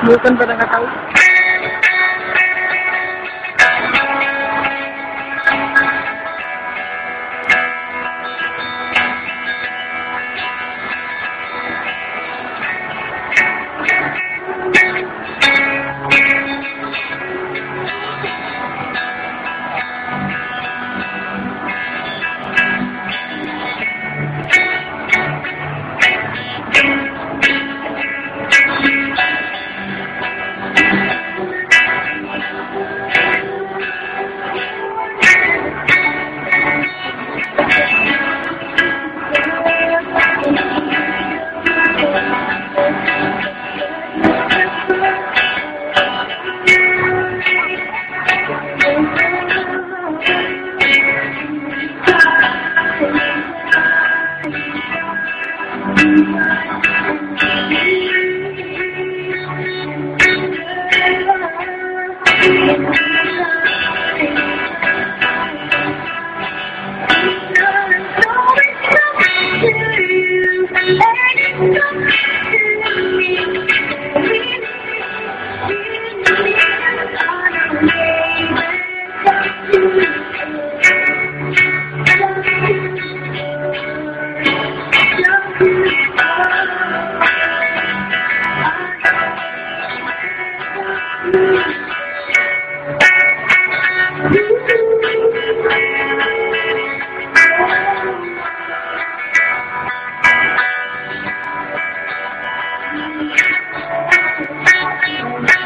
Bukan pada nggak tahu.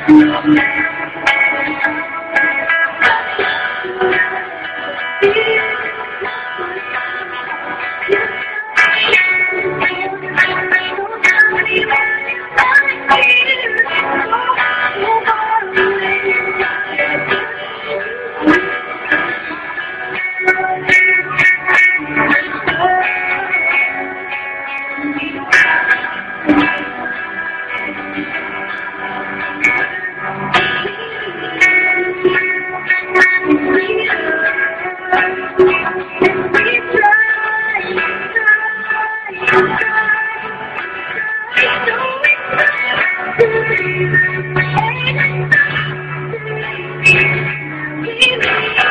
Thank you. Jesus.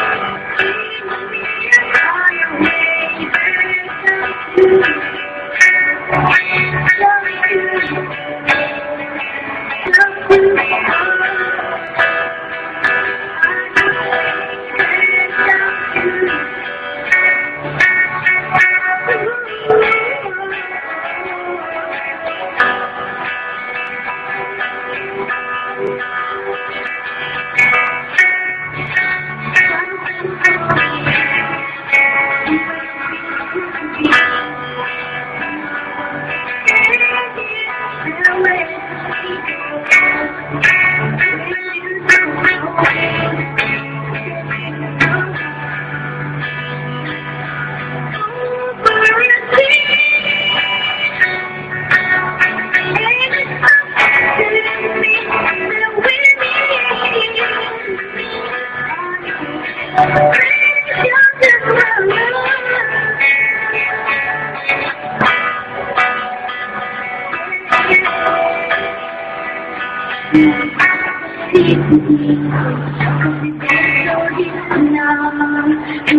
Thank you.